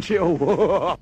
叫我。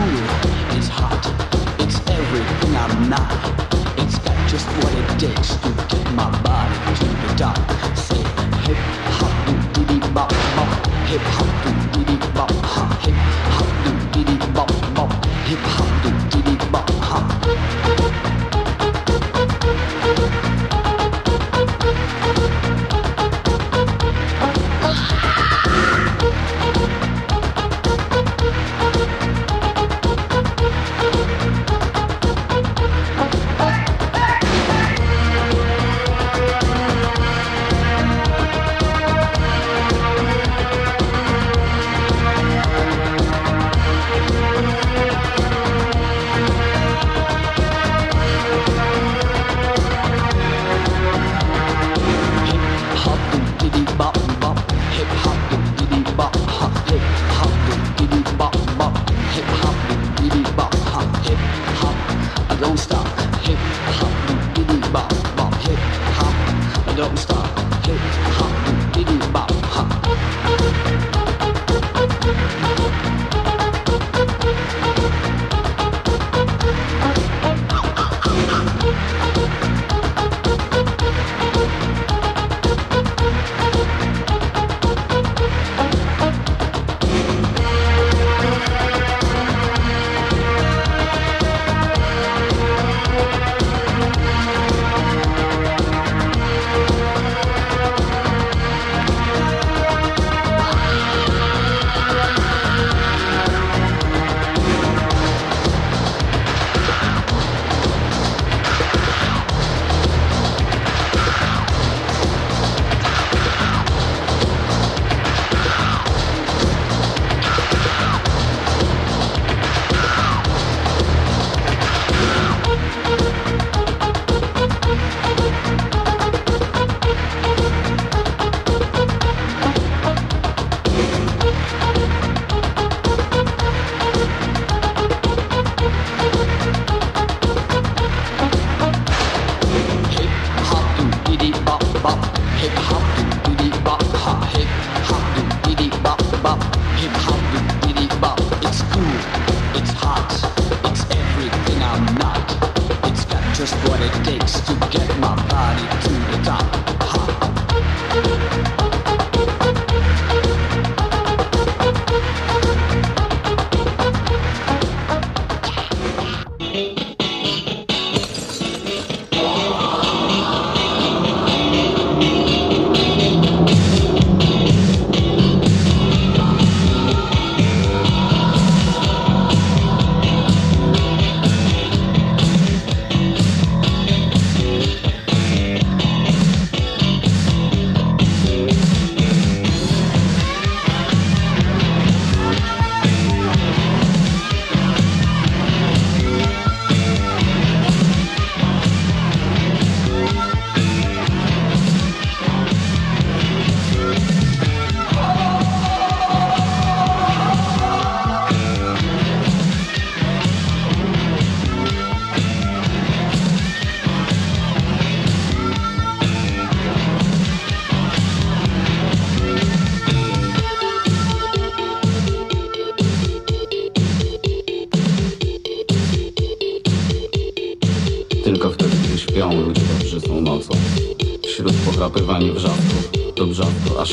It's hot. It's everything I'm not. It's got just what it takes to get my body to the top. Say hip hop, diddy bop bop, hip hop.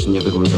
nie wygląda.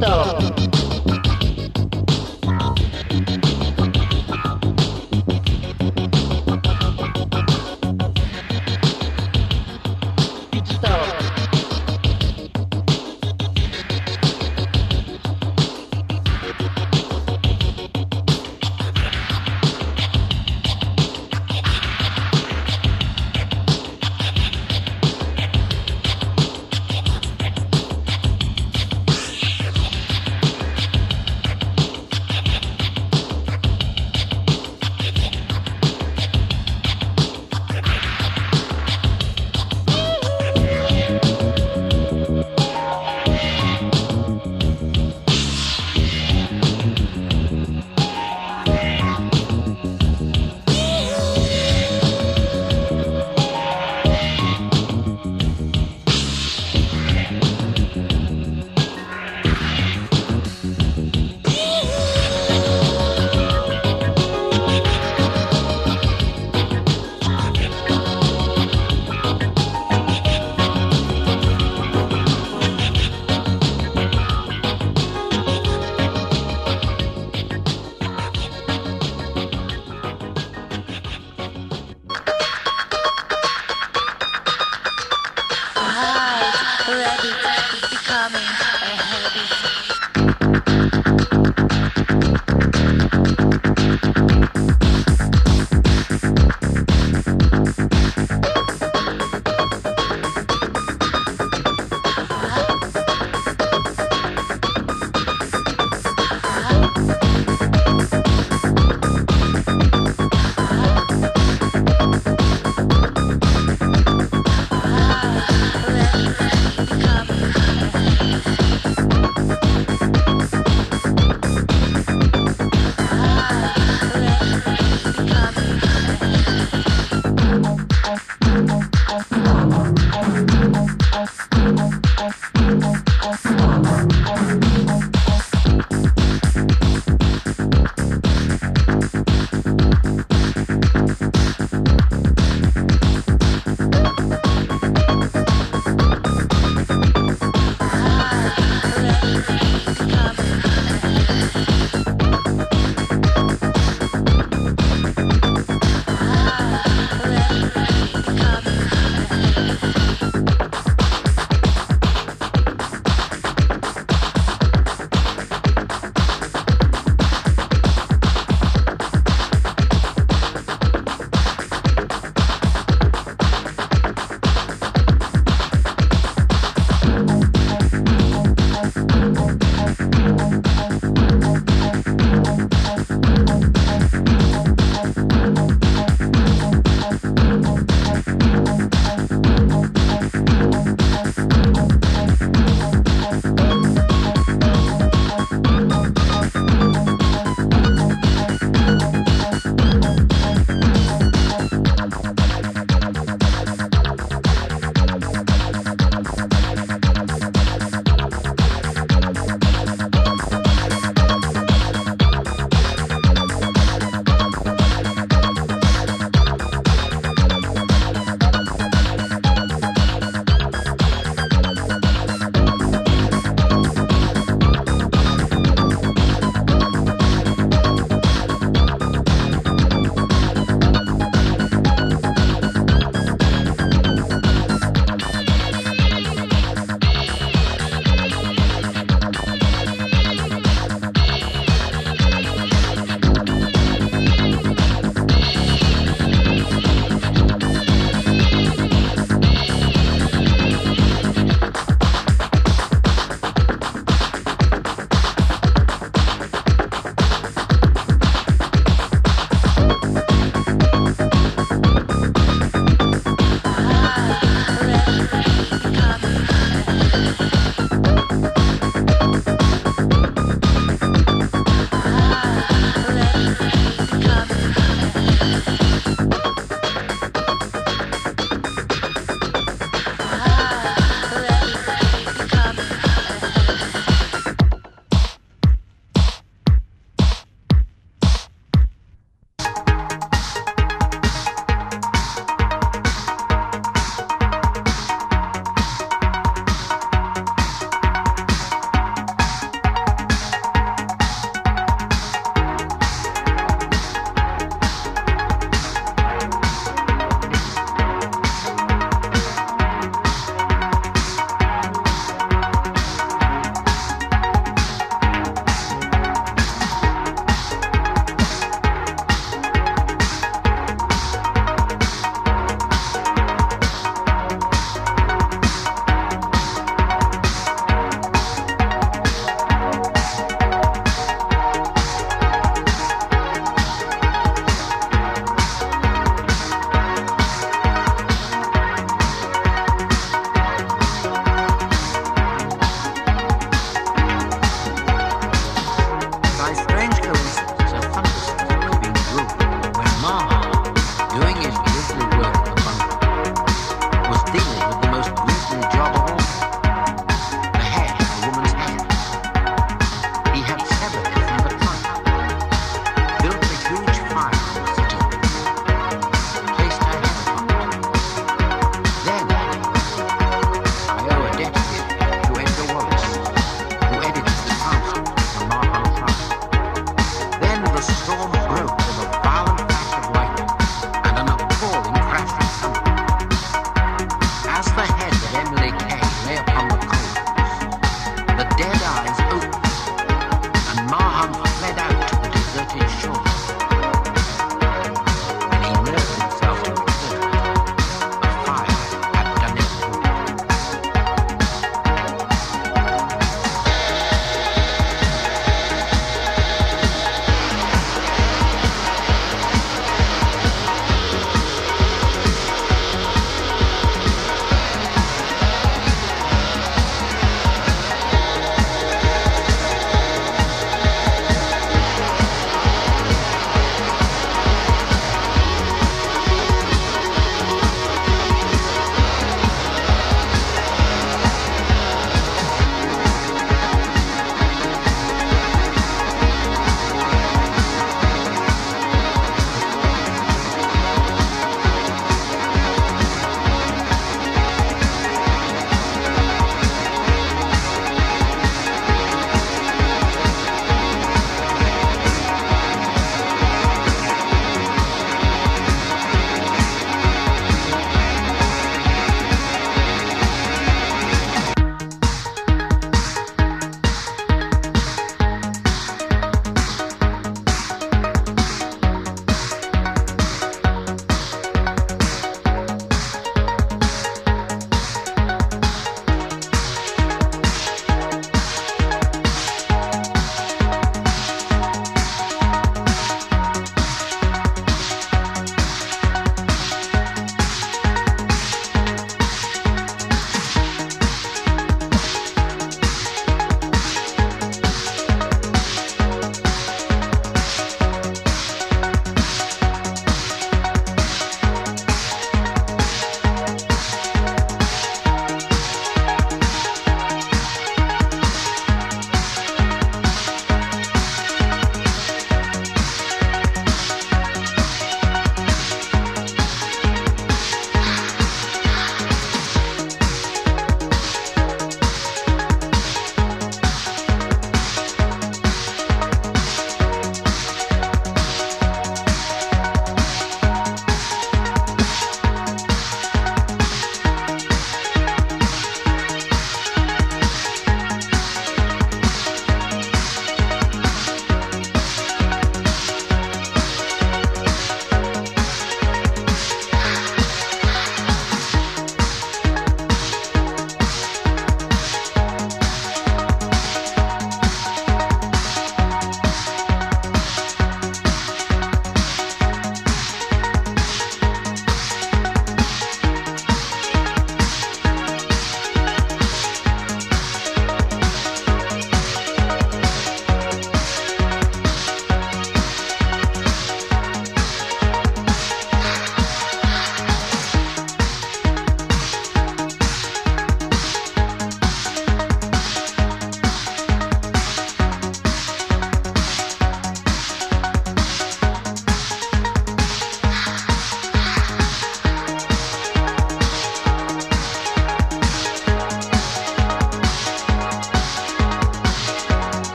No.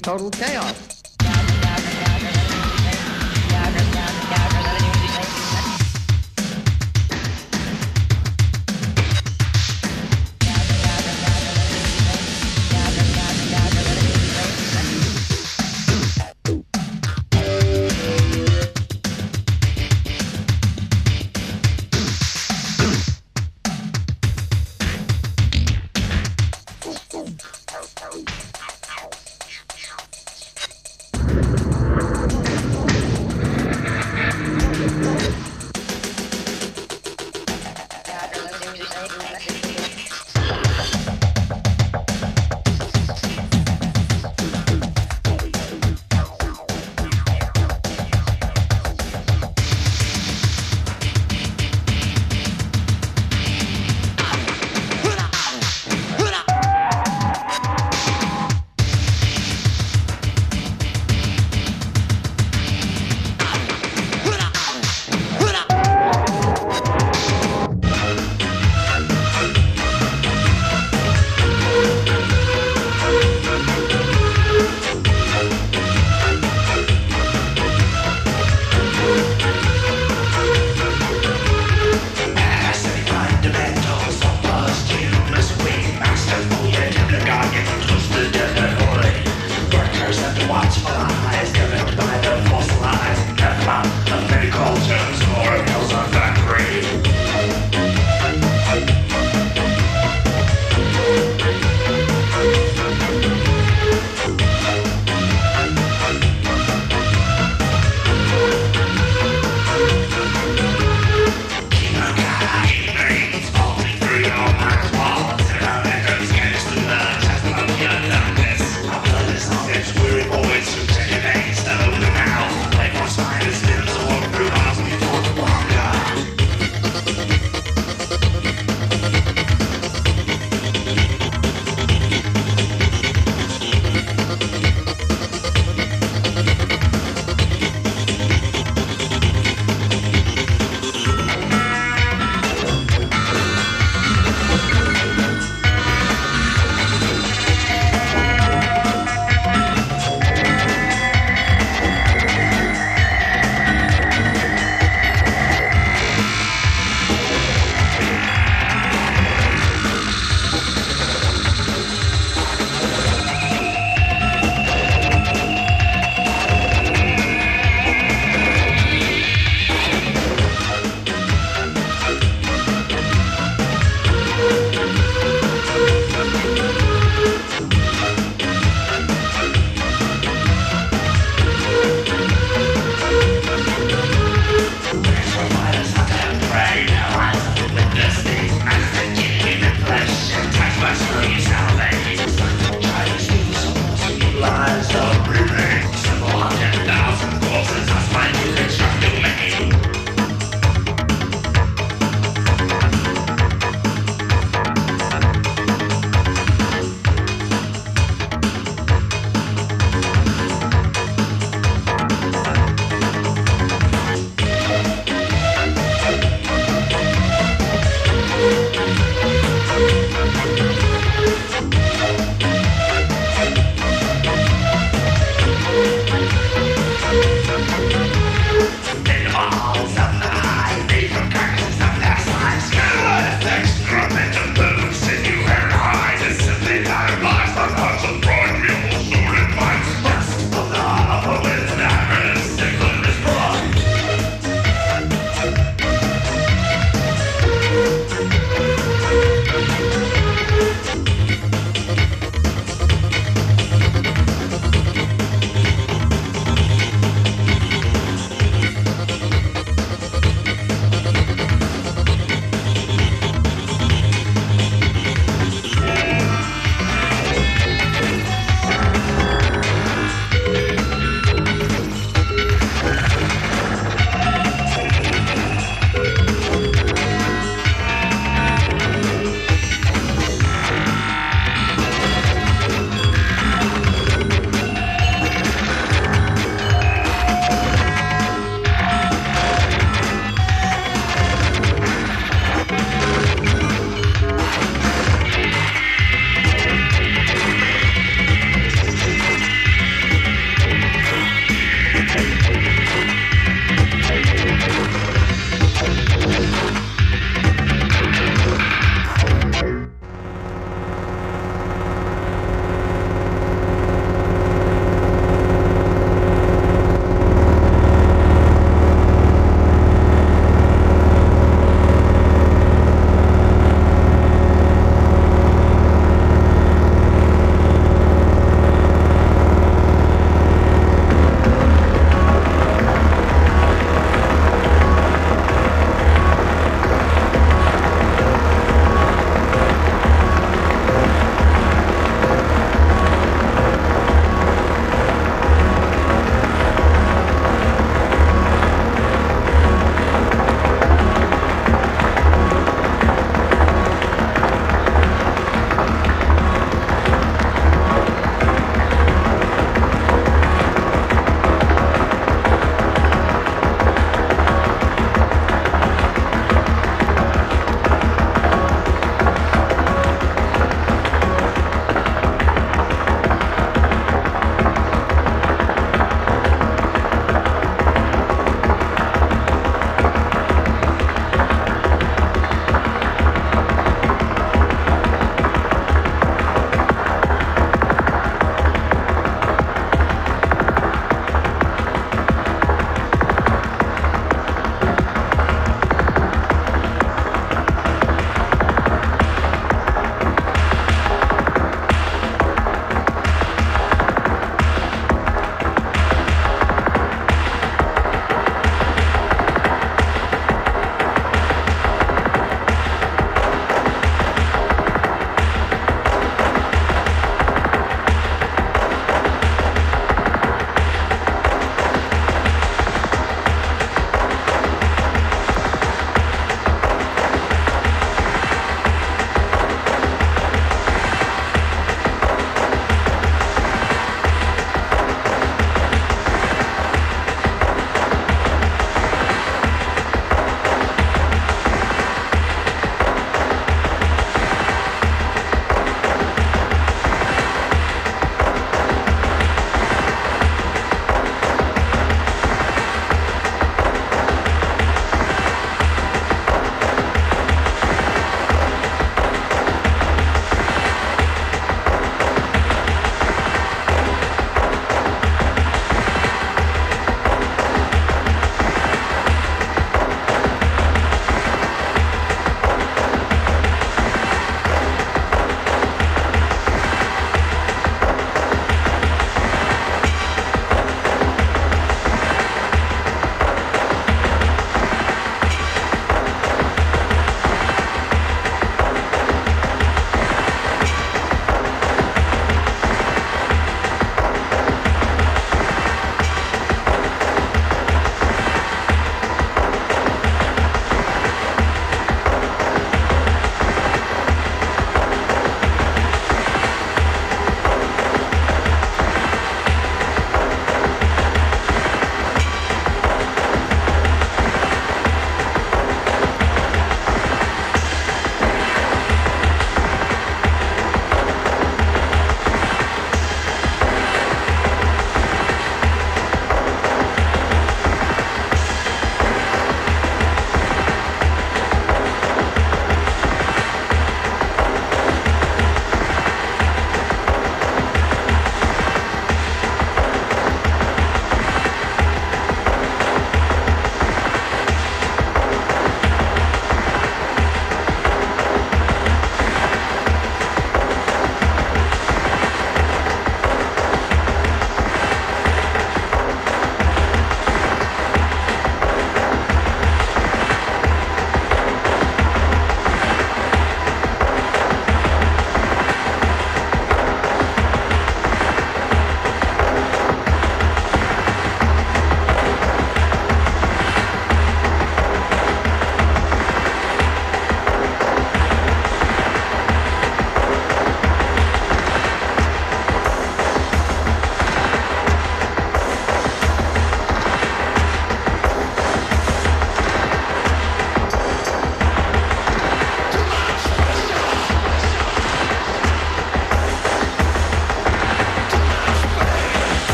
Total chaos.